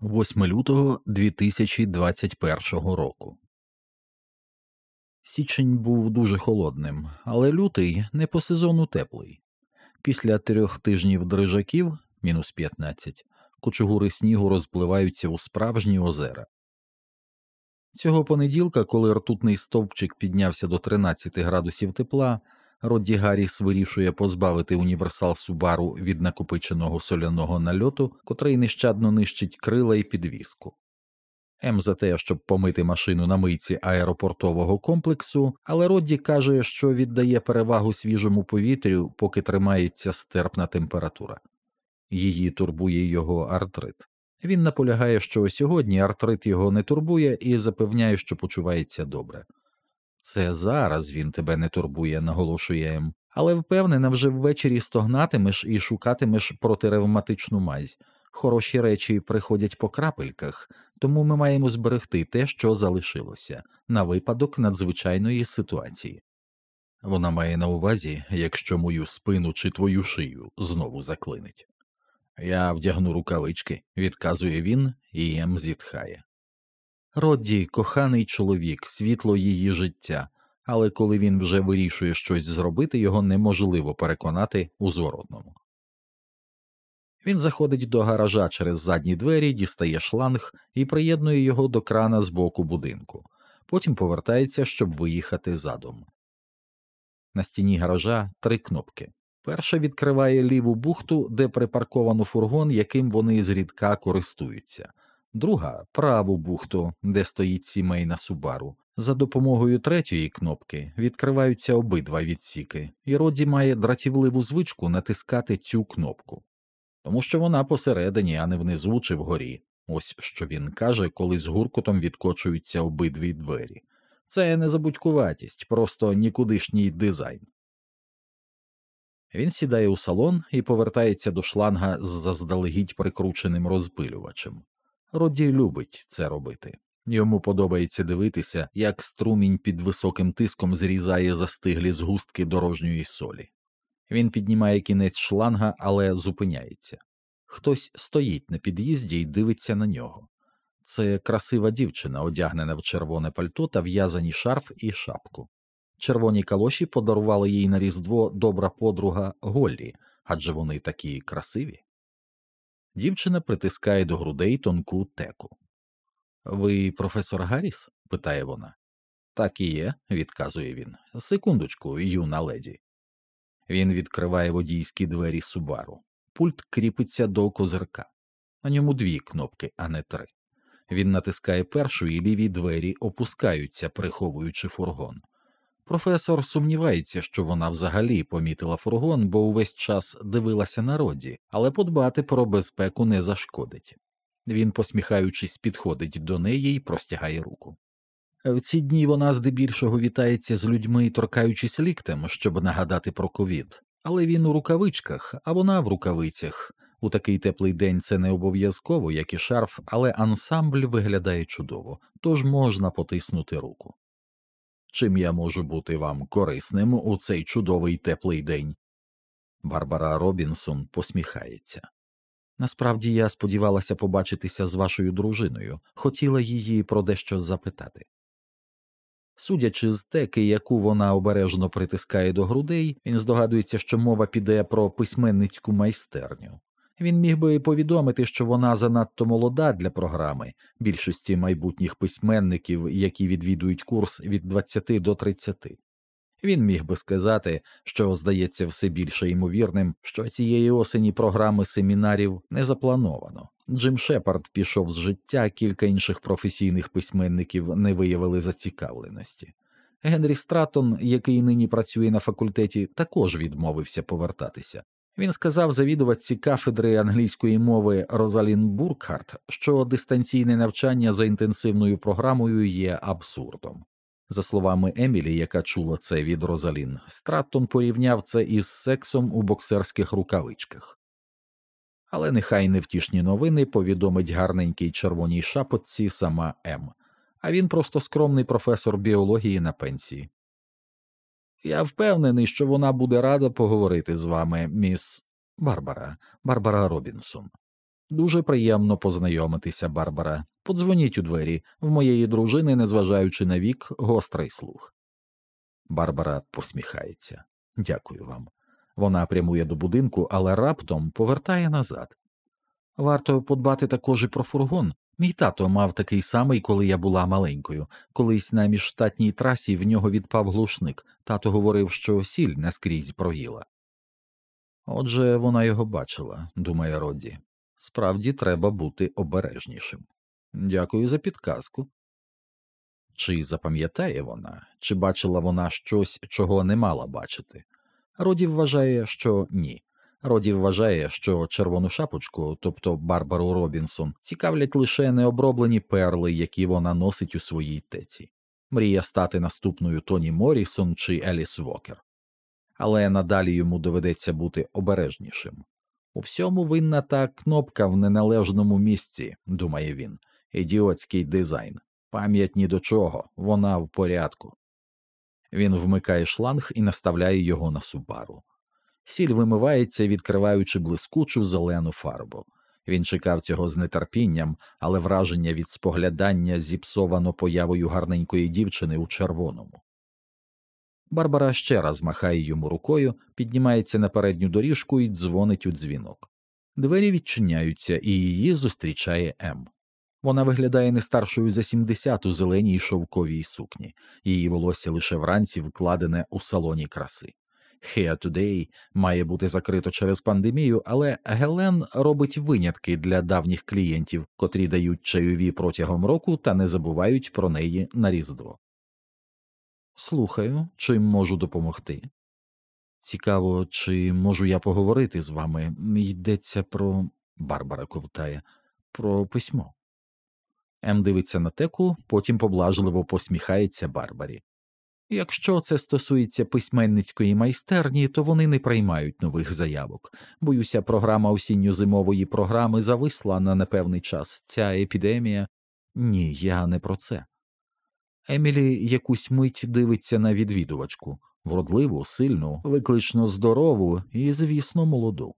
8 лютого 2021 року. Січень був дуже холодним, але лютий не по сезону теплий. Після трьох тижнів дрижаків мінус 15, кучугури снігу розпливаються у справжні озера. Цього понеділка, коли ртутний стовпчик піднявся до 13 градусів тепла, Родді Гарріс вирішує позбавити універсал Субару від накопиченого соляного нальоту, котрий нещадно нищить крила і підвіску. М за те, щоб помити машину на мийці аеропортового комплексу, але Родді каже, що віддає перевагу свіжому повітрю, поки тримається стерпна температура. Її турбує його артрит. Він наполягає, що сьогодні артрит його не турбує і запевняє, що почувається добре. Це зараз він тебе не турбує, наголошує М. Але впевнена, вже ввечері стогнатимеш і шукатимеш протиревматичну мазь. Хороші речі приходять по крапельках, тому ми маємо зберегти те, що залишилося, на випадок надзвичайної ситуації. Вона має на увазі, якщо мою спину чи твою шию знову заклинить. Я вдягну рукавички, відказує він, і Ем зітхає. Родді коханий чоловік, світло її життя, але коли він вже вирішує щось зробити, його неможливо переконати у зворотному. Він заходить до гаража через задні двері, дістає шланг і приєднує його до крана з боку будинку, потім повертається, щоб виїхати задом. На стіні гаража три кнопки. Перша відкриває ліву бухту, де припарковано фургон, яким вони зрідка користуються друга праву бухту, де стоїть сімейна Субару. За допомогою третьої кнопки відкриваються обидва відсіки, і Роді має дратівливу звичку натискати цю кнопку, тому що вона посередині, а не внизу чи вгорі. Ось що він каже, коли з гуркотом відкочуються обидві двері. Це не забудькуватість, просто нікудишній дизайн. Він сідає у салон і повертається до шланга з заздалегідь прикрученим розпилювачем. Роді любить це робити. Йому подобається дивитися, як струмінь під високим тиском зрізає застиглі згустки дорожньої солі. Він піднімає кінець шланга, але зупиняється. Хтось стоїть на під'їзді і дивиться на нього. Це красива дівчина, одягнена в червоне пальто та в'язані шарф і шапку. Червоні калоші подарували їй на різдво добра подруга Голлі, адже вони такі красиві. Дівчина притискає до грудей тонку теку. Ви професор Гарріс? питає вона. Так і є, відказує він. Секундочку, юна леді. Він відкриває водійські двері Субару. Пульт кріпиться до козирка. На ньому дві кнопки, а не три. Він натискає першу, і ліві двері опускаються, приховуючи фургон. Професор сумнівається, що вона взагалі помітила фургон, бо увесь час дивилася на роді, але подбати про безпеку не зашкодить. Він, посміхаючись, підходить до неї і простягає руку. В ці дні вона здебільшого вітається з людьми, торкаючись ліктем, щоб нагадати про ковід, але він у рукавичках, а вона в рукавицях. У такий теплий день це не обов'язково, як і шарф, але ансамбль виглядає чудово, тож можна потиснути руку. Чим я можу бути вам корисним у цей чудовий теплий день? Барбара Робінсон посміхається. Насправді я сподівалася побачитися з вашою дружиною, хотіла її про дещо запитати. Судячи з теки, яку вона обережно притискає до грудей, він здогадується, що мова піде про письменницьку майстерню. Він міг би повідомити, що вона занадто молода для програми більшості майбутніх письменників, які відвідують курс від 20 до 30. Він міг би сказати, що здається все більше ймовірним, що цієї осені програми семінарів не заплановано. Джим Шепард пішов з життя, кілька інших професійних письменників не виявили зацікавленості. Генрі Стратон, який нині працює на факультеті, також відмовився повертатися. Він сказав завідувачці кафедри англійської мови Розалін Буркхарт, що дистанційне навчання за інтенсивною програмою є абсурдом. За словами Емілі, яка чула це від Розалін, Страттон порівняв це із сексом у боксерських рукавичках. Але нехай невтішні новини повідомить гарненькій червоній шапотці сама М, а він просто скромний професор біології на пенсії. Я впевнений, що вона буде рада поговорити з вами, міс Барбара, Барбара Робінсон. Дуже приємно познайомитися, Барбара. Подзвоніть у двері в моєї дружини, незважаючи на вік, гострий слух. Барбара посміхається. Дякую вам. Вона прямує до будинку, але раптом повертає назад. Варто подбати також і про фургон. Мій тато мав такий самий, коли я була маленькою. Колись на міжштатній трасі в нього відпав глушник. Тато говорив, що сіль наскрізь проїла. Отже, вона його бачила, думає Родді. Справді треба бути обережнішим. Дякую за підказку. Чи запам'ятає вона, чи бачила вона щось, чого не мала бачити? Роді вважає, що ні. Роді вважає, що червону шапочку, тобто Барбару Робінсон, цікавлять лише необроблені перли, які вона носить у своїй теці. Мріє стати наступною Тоні Морісон чи Еліс Вокер. Але надалі йому доведеться бути обережнішим. У всьому винна та кнопка в неналежному місці, думає він, ідіотський дизайн. Пам'ять ні до чого, вона в порядку. Він вмикає шланг і наставляє його на субару. Сіль вимивається, відкриваючи блискучу зелену фарбу. Він чекав цього з нетерпінням, але враження від споглядання зіпсовано появою гарненької дівчини у червоному. Барбара ще раз махає йому рукою, піднімається на передню доріжку і дзвонить у дзвінок. Двері відчиняються, і її зустрічає М. Вона виглядає не старшою за 70 у зеленій шовковій сукні, її волосся лише вранці вкладене у салоні краси. Hair Today має бути закрито через пандемію, але Гелен робить винятки для давніх клієнтів, котрі дають чайові протягом року та не забувають про неї на Різдво. Слухаю, чим можу допомогти. Цікаво, чи можу я поговорити з вами. Йдеться про. Барбара ковтає, про письмо. Ем дивиться на теку, потім поблажливо посміхається Барбарі. Якщо це стосується письменницької майстерні, то вони не приймають нових заявок. Боюся, програма осінньо-зимової програми зависла на непевний час. Ця епідемія. Ні, я не про це. Емілі якусь мить дивиться на відвідувачку вродливу, сильну, виклично здорову і, звісно, молоду.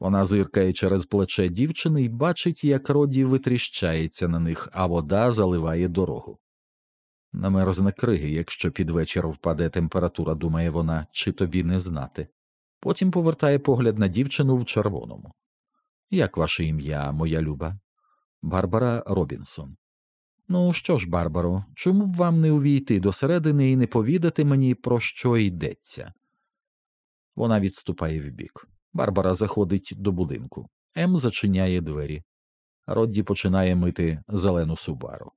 Вона зиркає через плече дівчини і бачить, як роді витріщається на них, а вода заливає дорогу. Намерзне криги, якщо під вечір впаде температура, думає вона, чи тобі не знати. Потім повертає погляд на дівчину в червоному. Як ваше ім'я, моя люба? Барбара Робінсон. Ну що ж, Барбаро, чому б вам не увійти до середини і не повідати мені, про що йдеться? Вона відступає вбік. Барбара заходить до будинку. М зачиняє двері. Родді починає мити зелену субару.